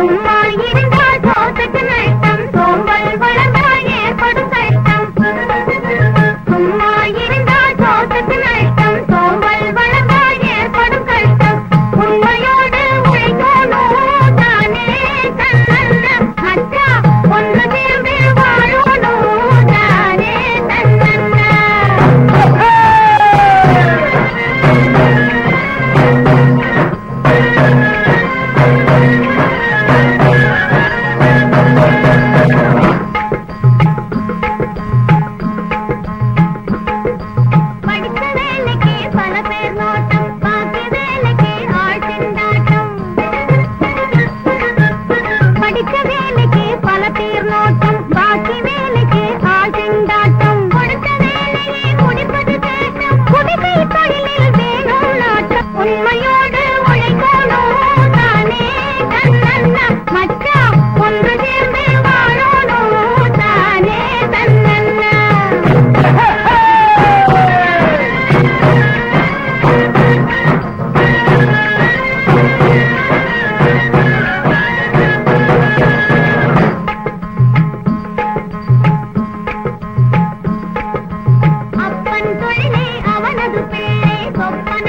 சும்மா இருந்த அவன் தொழிலே அவனது பிள்ளை சொப்பன